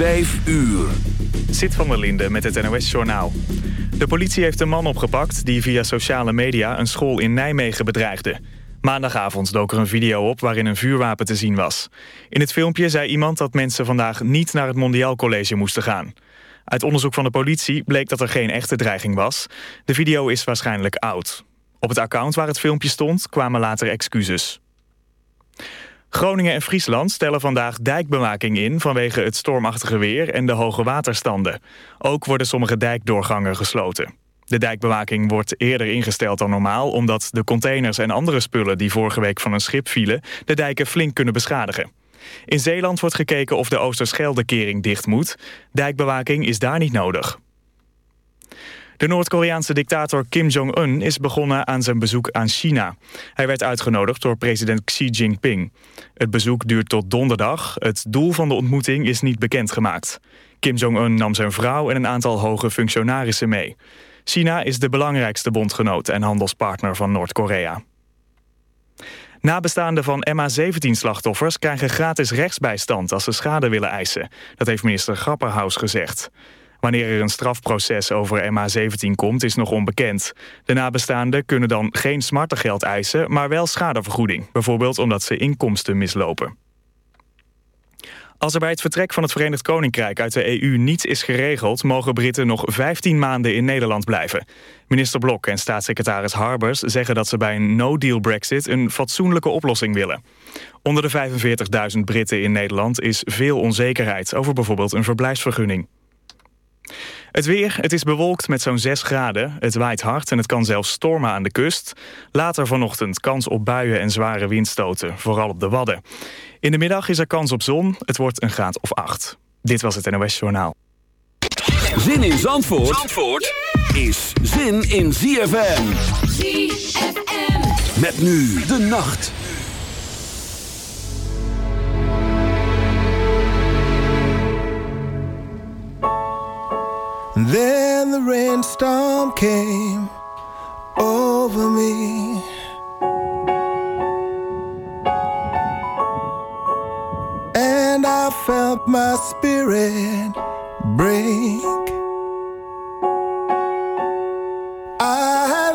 Vijf uur. Zit van der Linde met het NOS-journaal. De politie heeft een man opgepakt die via sociale media een school in Nijmegen bedreigde. Maandagavond dook er een video op waarin een vuurwapen te zien was. In het filmpje zei iemand dat mensen vandaag niet naar het Mondiaal College moesten gaan. Uit onderzoek van de politie bleek dat er geen echte dreiging was. De video is waarschijnlijk oud. Op het account waar het filmpje stond kwamen later excuses. Groningen en Friesland stellen vandaag dijkbewaking in... vanwege het stormachtige weer en de hoge waterstanden. Ook worden sommige dijkdoorgangen gesloten. De dijkbewaking wordt eerder ingesteld dan normaal... omdat de containers en andere spullen die vorige week van een schip vielen... de dijken flink kunnen beschadigen. In Zeeland wordt gekeken of de Oosterscheldekering dicht moet. Dijkbewaking is daar niet nodig. De Noord-Koreaanse dictator Kim Jong-un is begonnen aan zijn bezoek aan China. Hij werd uitgenodigd door president Xi Jinping. Het bezoek duurt tot donderdag. Het doel van de ontmoeting is niet bekendgemaakt. Kim Jong-un nam zijn vrouw en een aantal hoge functionarissen mee. China is de belangrijkste bondgenoot en handelspartner van Noord-Korea. Nabestaanden van MH17-slachtoffers krijgen gratis rechtsbijstand als ze schade willen eisen. Dat heeft minister Grapperhaus gezegd. Wanneer er een strafproces over MH17 komt, is nog onbekend. De nabestaanden kunnen dan geen smartengeld eisen, maar wel schadevergoeding. Bijvoorbeeld omdat ze inkomsten mislopen. Als er bij het vertrek van het Verenigd Koninkrijk uit de EU niets is geregeld... mogen Britten nog 15 maanden in Nederland blijven. Minister Blok en staatssecretaris Harbers zeggen dat ze bij een no-deal brexit... een fatsoenlijke oplossing willen. Onder de 45.000 Britten in Nederland is veel onzekerheid... over bijvoorbeeld een verblijfsvergunning. Het weer, het is bewolkt met zo'n 6 graden. Het waait hard en het kan zelfs stormen aan de kust. Later vanochtend kans op buien en zware windstoten, vooral op de Wadden. In de middag is er kans op zon, het wordt een graad of 8. Dit was het NOS Journaal. Zin in Zandvoort, Zandvoort is zin in ZFM. ZFM. Met nu de nacht. Then the rainstorm came over me. And I felt my spirit break. I had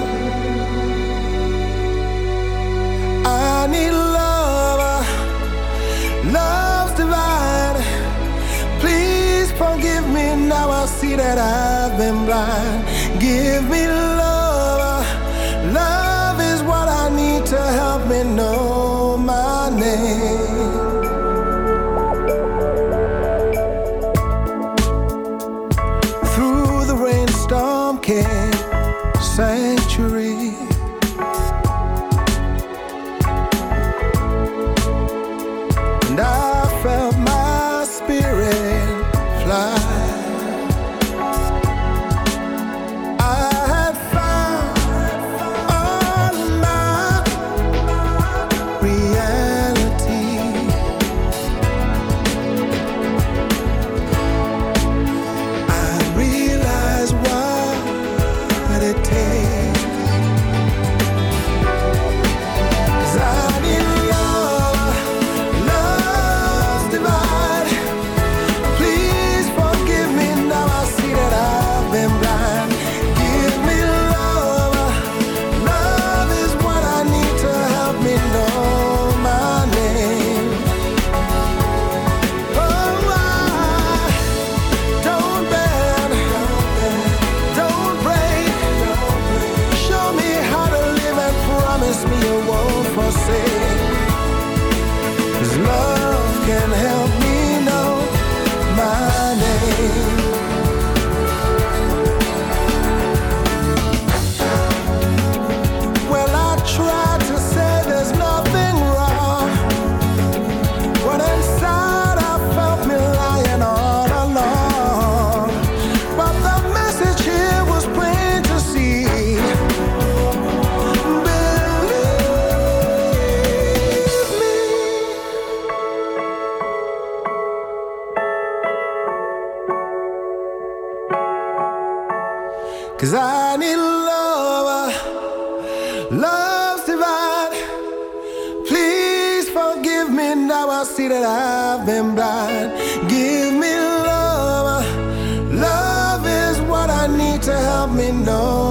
Now. I see that I've been blind. Give me me know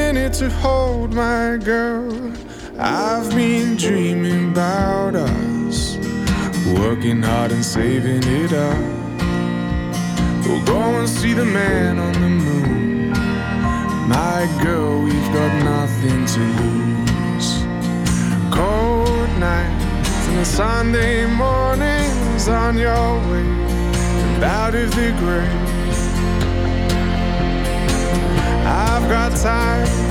to hold my girl. I've been dreaming about us, working hard and saving it up. We'll go and see the man on the moon. My girl, we've got nothing to lose. Cold nights and the Sunday mornings on your way out of the grave. I've got time,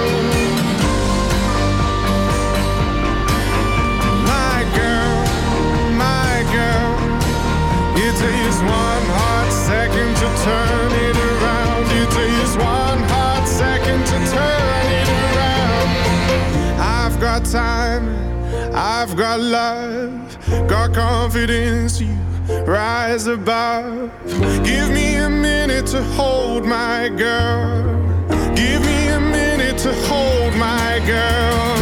Turn it around. It takes one hot second to turn it around. I've got time, I've got love, got confidence. You rise above. Give me a minute to hold my girl. Give me a minute to hold my girl.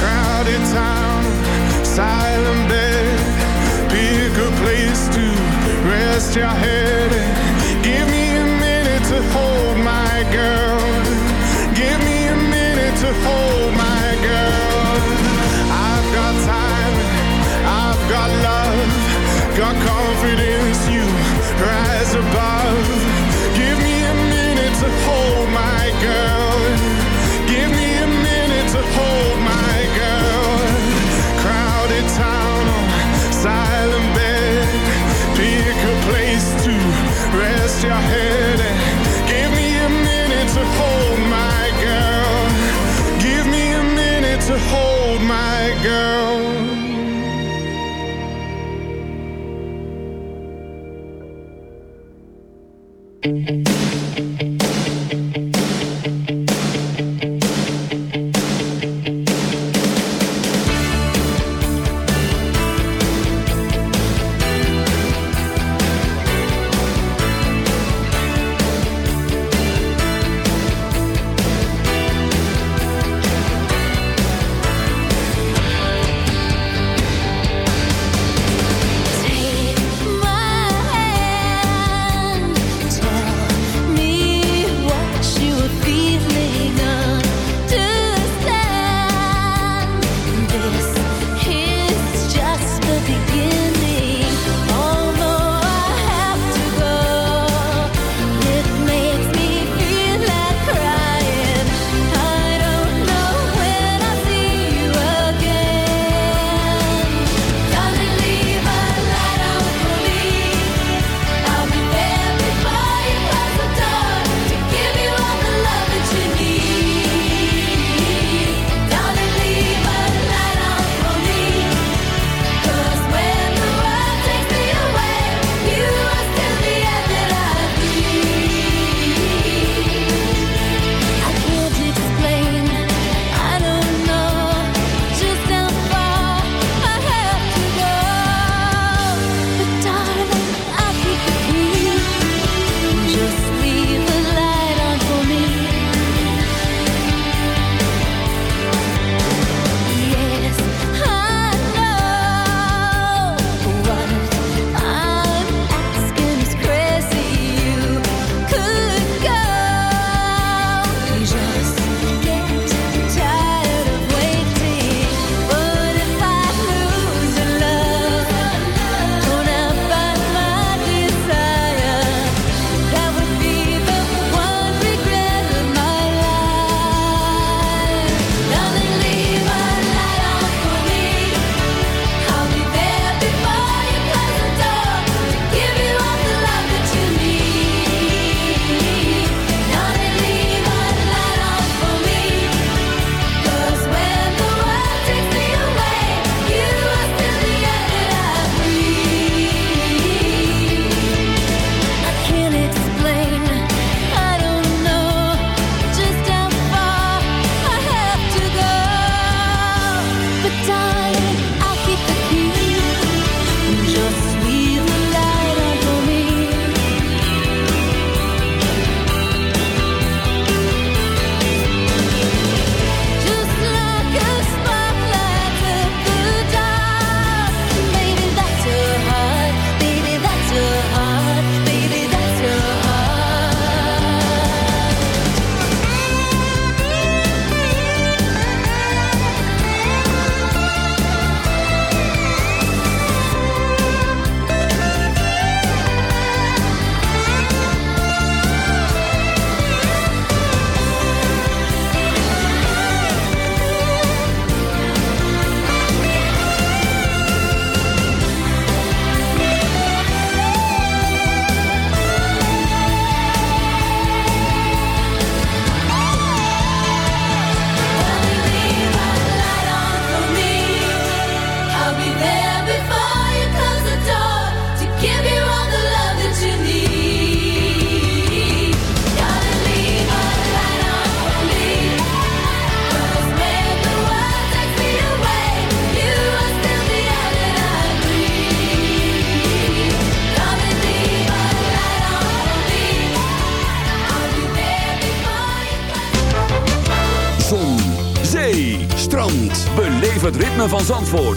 Crowded town, silent bed. Pick a place to rest your head.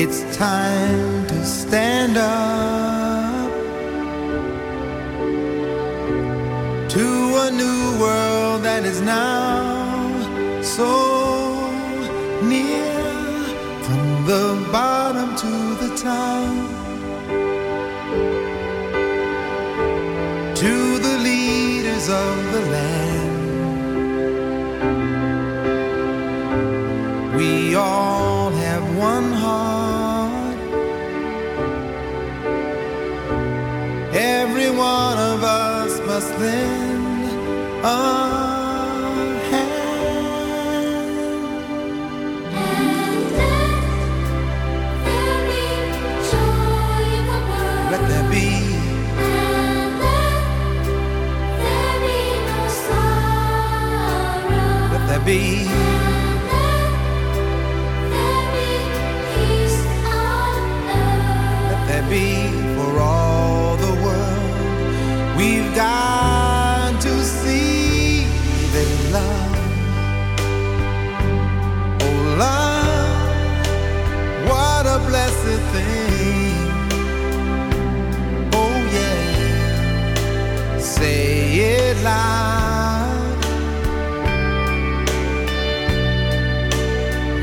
It's time to stand up to a new world that is now so near from the bottom to the top. To the leaders of the us must lend a hand. Let there be, let there be, let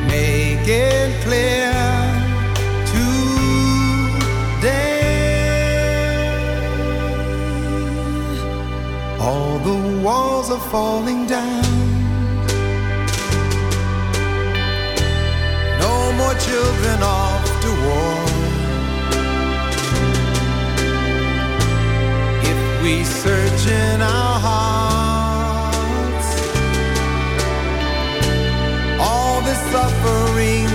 make it clear today. All the walls are falling down. No more children off to war. If we search in suffering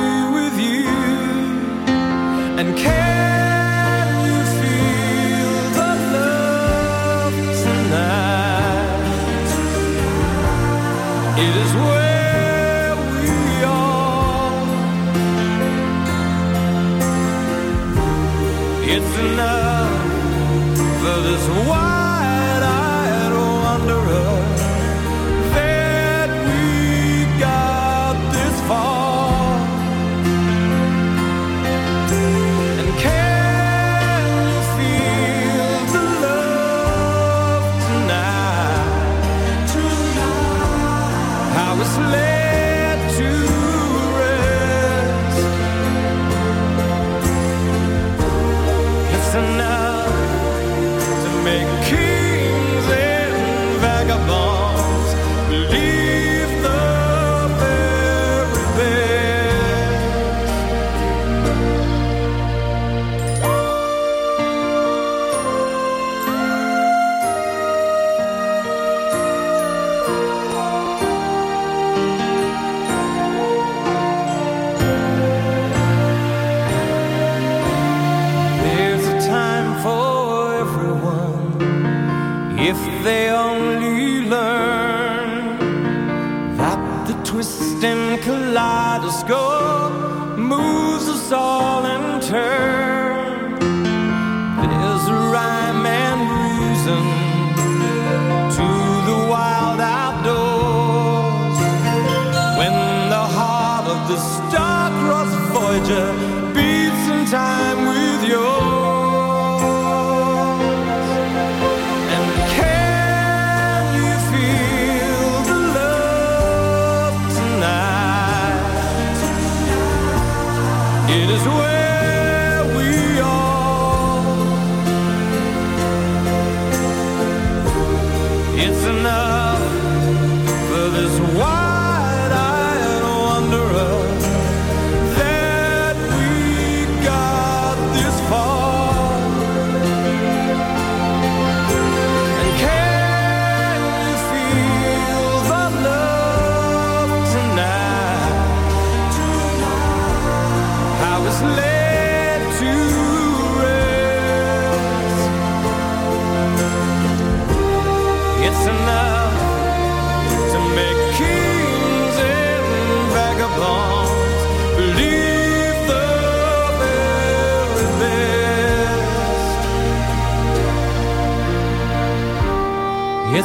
the score.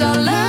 This is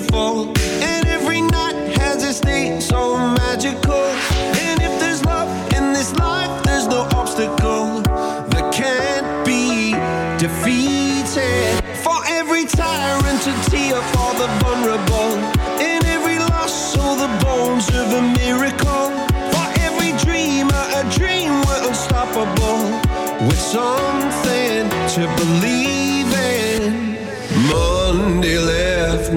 beautiful. And every night has its day, so magical. And if there's love in this life, there's no obstacle that can't be defeated. For every tyrant, a tear for the vulnerable. In every loss, so the bones of a miracle. For every dreamer, a dream we're unstoppable. With something to believe